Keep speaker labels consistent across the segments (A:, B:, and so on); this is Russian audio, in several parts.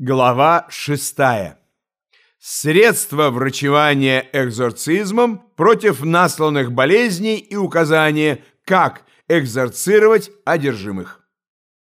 A: Глава 6. Средства врачевания экзорцизмом против насланных болезней и указания, как экзорцировать одержимых.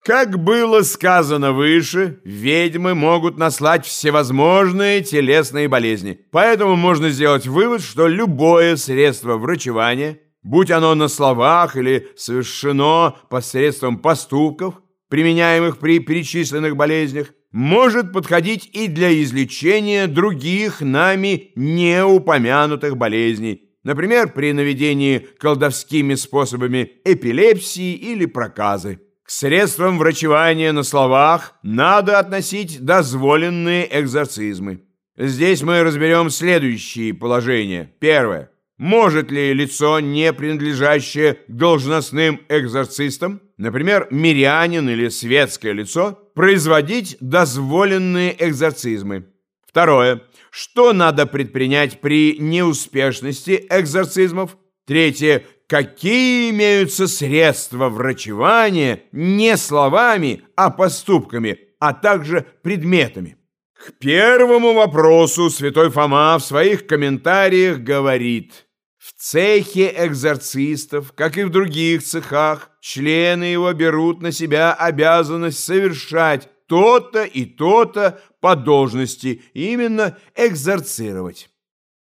A: Как было сказано выше, ведьмы могут наслать всевозможные телесные болезни, поэтому можно сделать вывод, что любое средство врачевания, будь оно на словах или совершено посредством поступков, применяемых при перечисленных болезнях, может подходить и для излечения других нами неупомянутых болезней, например, при наведении колдовскими способами эпилепсии или проказы. К средствам врачевания на словах надо относить дозволенные экзорцизмы. Здесь мы разберем следующие положения. Первое. Может ли лицо, не принадлежащее должностным экзорцистам, например, мирянин или светское лицо, производить дозволенные экзорцизмы? Второе. Что надо предпринять при неуспешности экзорцизмов? Третье. Какие имеются средства врачевания не словами, а поступками, а также предметами? К первому вопросу святой Фома в своих комментариях говорит – в цехе экзорцистов, как и в других цехах, члены его берут на себя обязанность совершать то-то и то-то по должности, именно экзорцировать.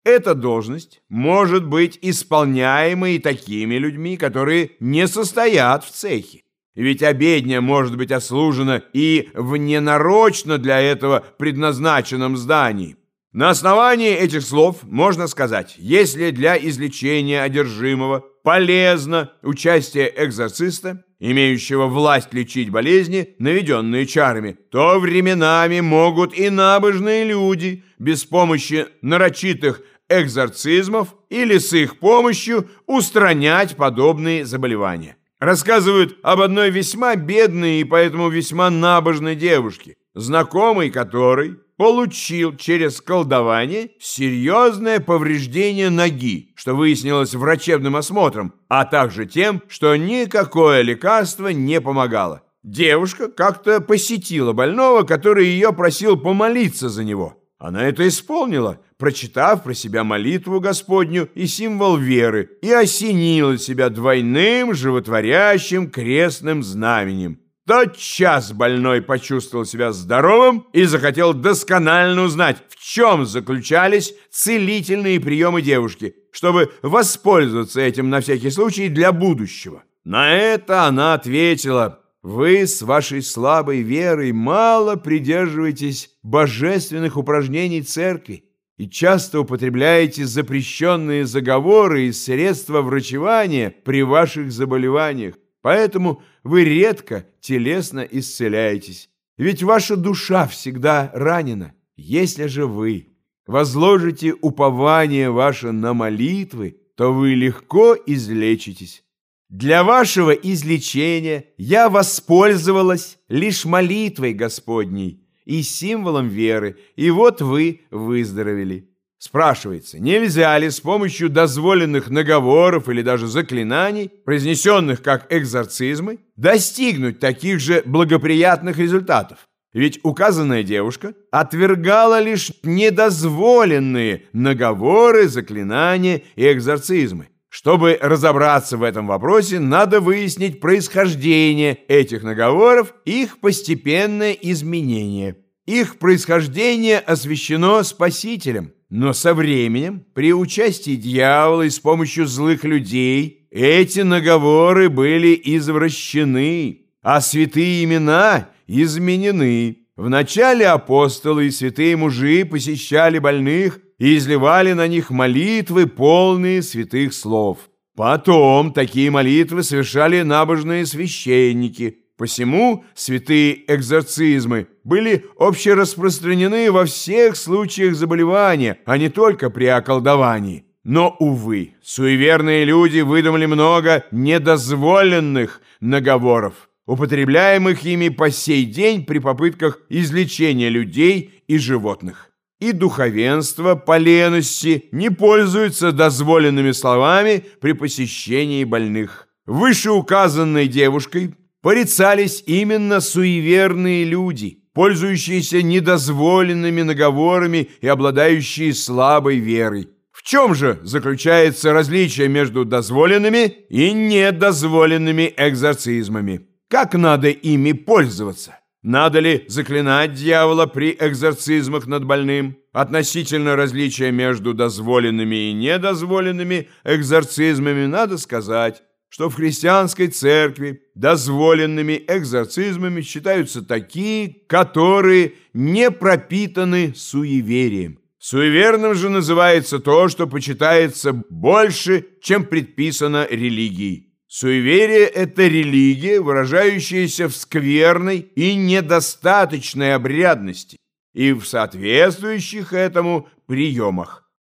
A: Эта должность может быть исполняема и такими людьми, которые не состоят в цехе. Ведь обедня может быть ослужена и в ненарочно для этого предназначенном здании. На основании этих слов можно сказать, если для излечения одержимого полезно участие экзорциста, имеющего власть лечить болезни, наведенные чарами, то временами могут и набожные люди без помощи нарочитых экзорцизмов или с их помощью устранять подобные заболевания. Рассказывают об одной весьма бедной и поэтому весьма набожной девушке, знакомой которой получил через колдование серьезное повреждение ноги, что выяснилось врачебным осмотром, а также тем, что никакое лекарство не помогало. Девушка как-то посетила больного, который ее просил помолиться за него. Она это исполнила, прочитав про себя молитву Господню и символ веры, и осенила себя двойным животворящим крестным знаменем. Тотчас больной почувствовал себя здоровым и захотел досконально узнать, в чем заключались целительные приемы девушки, чтобы воспользоваться этим на всякий случай для будущего. На это она ответила, «Вы с вашей слабой верой мало придерживаетесь божественных упражнений церкви и часто употребляете запрещенные заговоры и средства врачевания при ваших заболеваниях. Поэтому вы редко телесно исцеляетесь, ведь ваша душа всегда ранена. Если же вы возложите упование ваше на молитвы, то вы легко излечитесь. Для вашего излечения я воспользовалась лишь молитвой Господней и символом веры, и вот вы выздоровели. Спрашивается, нельзя ли с помощью дозволенных наговоров или даже заклинаний, произнесенных как экзорцизмы, достигнуть таких же благоприятных результатов? Ведь указанная девушка отвергала лишь недозволенные наговоры, заклинания и экзорцизмы. Чтобы разобраться в этом вопросе, надо выяснить происхождение этих наговоров и их постепенное изменение. Их происхождение освящено Спасителем – но со временем, при участии дьявола и с помощью злых людей, эти наговоры были извращены, а святые имена изменены. Вначале апостолы и святые мужи посещали больных и изливали на них молитвы, полные святых слов. Потом такие молитвы совершали набожные священники – Посему святые экзорцизмы были общераспространены во всех случаях заболевания, а не только при околдовании. Но, увы, суеверные люди выдумали много недозволенных наговоров, употребляемых ими по сей день при попытках излечения людей и животных. И духовенство по лености не пользуется дозволенными словами при посещении больных. Вышеуказанной девушкой порицались именно суеверные люди, пользующиеся недозволенными наговорами и обладающие слабой верой. В чем же заключается различие между дозволенными и недозволенными экзорцизмами? Как надо ими пользоваться? Надо ли заклинать дьявола при экзорцизмах над больным? Относительно различия между дозволенными и недозволенными экзорцизмами надо сказать, что в христианской церкви дозволенными экзорцизмами считаются такие, которые не пропитаны суеверием. Суеверным же называется то, что почитается больше, чем предписано религией. Суеверие – это религия, выражающаяся в скверной и недостаточной обрядности и в соответствующих этому приемах.